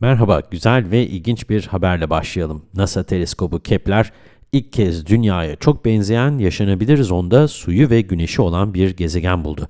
Merhaba, güzel ve ilginç bir haberle başlayalım. NASA teleskobu Kepler, ilk kez Dünya'ya çok benzeyen, yaşanabilir zonda suyu ve güneşi olan bir gezegen buldu.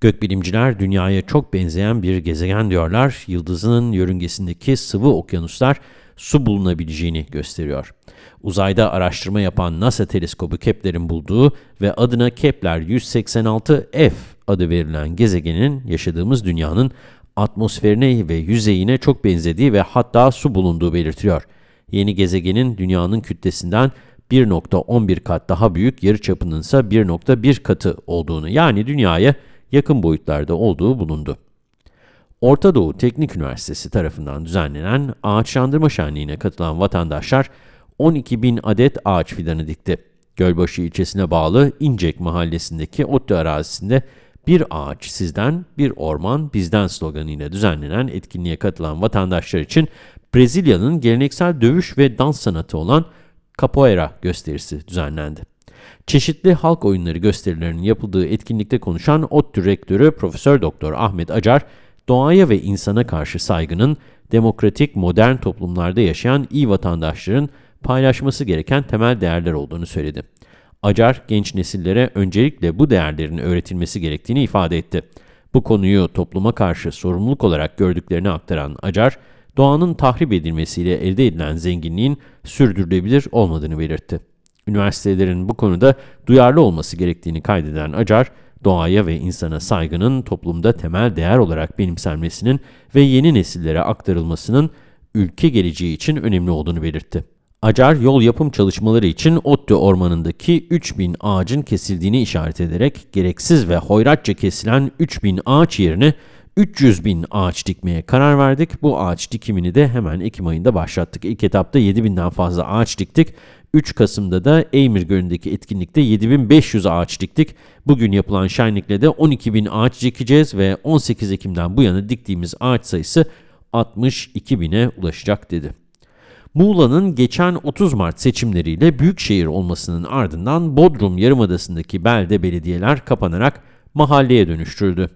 Gökbilimciler Dünya'ya çok benzeyen bir gezegen diyorlar, yıldızının yörüngesindeki sıvı okyanuslar su bulunabileceğini gösteriyor. Uzayda araştırma yapan NASA teleskobu Kepler'in bulduğu ve adına Kepler 186f adı verilen gezegenin yaşadığımız dünyanın atmosferine ve yüzeyine çok benzediği ve hatta su bulunduğu belirtiliyor. Yeni gezegenin dünyanın kütlesinden 1.11 kat daha büyük, yarıçapının ise 1.1 katı olduğunu yani dünyaya yakın boyutlarda olduğu bulundu. Orta Doğu Teknik Üniversitesi tarafından düzenlenen ağaçlandırma şenliğine katılan vatandaşlar 12 bin adet ağaç fidanı dikti. Gölbaşı ilçesine bağlı İncek mahallesindeki ODTÜ arazisinde bir ağaç sizden, bir orman bizden sloganıyla düzenlenen etkinliğe katılan vatandaşlar için Brezilya'nın geleneksel dövüş ve dans sanatı olan capoeira gösterisi düzenlendi. Çeşitli halk oyunları gösterilerinin yapıldığı etkinlikte konuşan ODTÜ Rektörü Profesör Doktor Ahmet Acar, doğaya ve insana karşı saygının demokratik modern toplumlarda yaşayan iyi vatandaşların paylaşması gereken temel değerler olduğunu söyledi. Acar, genç nesillere öncelikle bu değerlerin öğretilmesi gerektiğini ifade etti. Bu konuyu topluma karşı sorumluluk olarak gördüklerini aktaran Acar, doğanın tahrip edilmesiyle elde edilen zenginliğin sürdürülebilir olmadığını belirtti. Üniversitelerin bu konuda duyarlı olması gerektiğini kaydeden Acar, doğaya ve insana saygının toplumda temel değer olarak benimsenmesinin ve yeni nesillere aktarılmasının ülke geleceği için önemli olduğunu belirtti. Acar, yol yapım çalışmaları için ODTÜ ormanındaki 3000 ağacın kesildiğini işaret ederek, gereksiz ve hoyratça kesilen 3000 ağaç yerine 300 bin ağaç dikmeye karar verdik. Bu ağaç dikimini de hemen Ekim ayında başlattık. İlk etapta 7000'den fazla ağaç diktik. 3 Kasım'da da Eymir Gölü'ndeki etkinlikte 7500 ağaç diktik. Bugün yapılan şenlikle de 12 bin ağaç dikeceğiz ve 18 Ekim'den bu yana diktiğimiz ağaç sayısı 62 bine ulaşacak dedi. Muğla'nın geçen 30 Mart seçimleriyle büyükşehir olmasının ardından Bodrum Yarımadası'ndaki belde belediyeler kapanarak mahalleye dönüştürüldü.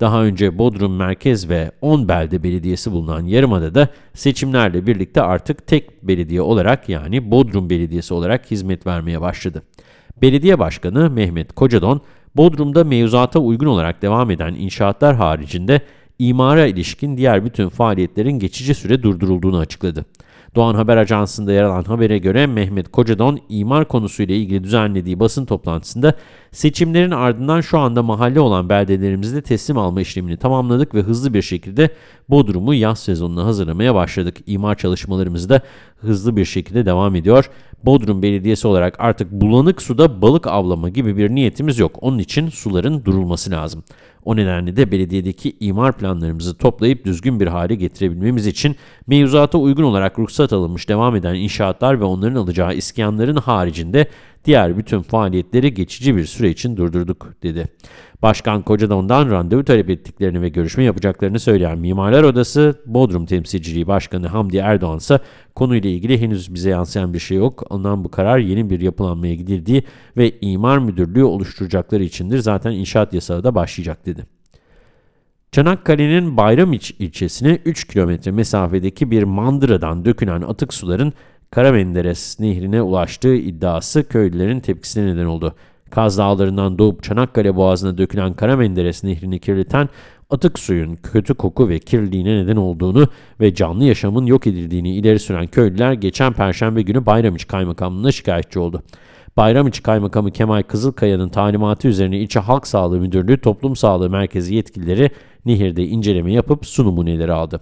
Daha önce Bodrum Merkez ve 10 belde belediyesi bulunan Yarımada'da seçimlerle birlikte artık tek belediye olarak yani Bodrum Belediyesi olarak hizmet vermeye başladı. Belediye Başkanı Mehmet Kocadon, Bodrum'da mevzuata uygun olarak devam eden inşaatlar haricinde imara ilişkin diğer bütün faaliyetlerin geçici süre durdurulduğunu açıkladı. Doğan Haber Ajansı'nda yer alan habere göre Mehmet Kocadon, imar konusuyla ilgili düzenlediği basın toplantısında seçimlerin ardından şu anda mahalle olan beldelerimizde teslim alma işlemini tamamladık ve hızlı bir şekilde Bodrum'u yaz sezonuna hazırlamaya başladık. İmar çalışmalarımız da hızlı bir şekilde devam ediyor. Bodrum Belediyesi olarak artık bulanık suda balık avlama gibi bir niyetimiz yok. Onun için suların durulması lazım. O nedenle de belediyedeki imar planlarımızı toplayıp düzgün bir hale getirebilmemiz için mevzuata uygun olarak ruhsat alınmış devam eden inşaatlar ve onların alacağı iskanların haricinde diğer bütün faaliyetleri geçici bir süre için durdurduk, dedi. Başkan Kocadon'dan randevu talep ettiklerini ve görüşme yapacaklarını söyleyen Mimarlar Odası, Bodrum Temsilciliği Başkanı Hamdi Erdoğan ise konuyla ilgili henüz bize yansıyan bir şey yok. Alınan bu karar yeni bir yapılanmaya gidildiği ve imar müdürlüğü oluşturacakları içindir. Zaten inşaat yasağı da başlayacak dedi. Çanakkale'nin Bayramiç ilçesine 3 kilometre mesafedeki bir mandıradan dökülen atık suların Karamenderes nehrine ulaştığı iddiası köylülerin tepkisine neden oldu. Kaz Dağları'ndan doğup Çanakkale Boğazı'na dökülen Karamenderes nehrini kirleten atık suyun kötü koku ve kirliliğine neden olduğunu ve canlı yaşamın yok edildiğini ileri süren köylüler geçen Perşembe günü Bayramiç Kaymakamlığı'na şikayetçi oldu. Bayramiçi Kaymakamı Kemal Kızılkaya'nın talimatı üzerine İlçe Halk Sağlığı Müdürlüğü Toplum Sağlığı Merkezi yetkilileri nehirde inceleme yapıp su numuneleri aldı.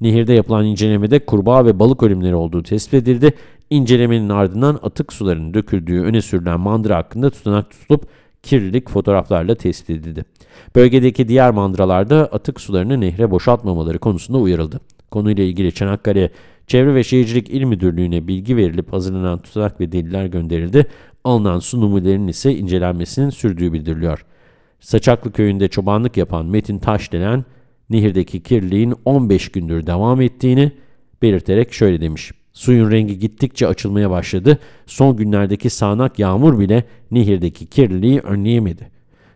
Nehirde yapılan incelemede kurbağa ve balık ölümleri olduğu tespit edildi. İncelemenin ardından atık suların döküldüğü öne sürülen mandıra hakkında tutanak tutulup kirlilik fotoğraflarla tespit edildi. Bölgedeki diğer mandıralarda atık sularını nehre boşaltmamaları konusunda uyarıldı. Konuyla ilgili Çanakkale Çevre ve Şehircilik İl Müdürlüğü'ne bilgi verilip hazırlanan tutanak ve deliller gönderildi. Alınan su numunelerinin ise incelenmesinin sürdüğü bildiriliyor. Saçaklı köyünde çobanlık yapan Metin Taş denen nehirdeki kirliliğin 15 gündür devam ettiğini belirterek şöyle demiş. Suyun rengi gittikçe açılmaya başladı. Son günlerdeki sağanak yağmur bile nehirdeki kirliliği önleyemedi.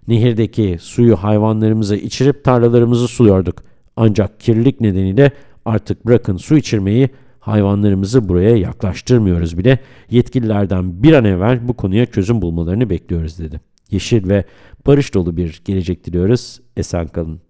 Nehirdeki suyu hayvanlarımıza içirip tarlalarımızı suluyorduk. Ancak kirlilik nedeniyle Artık bırakın su içirmeyi, hayvanlarımızı buraya yaklaştırmıyoruz bile. Yetkililerden bir an evvel bu konuya çözüm bulmalarını bekliyoruz dedi. Yeşil ve barış dolu bir gelecek diliyoruz. Esen kalın.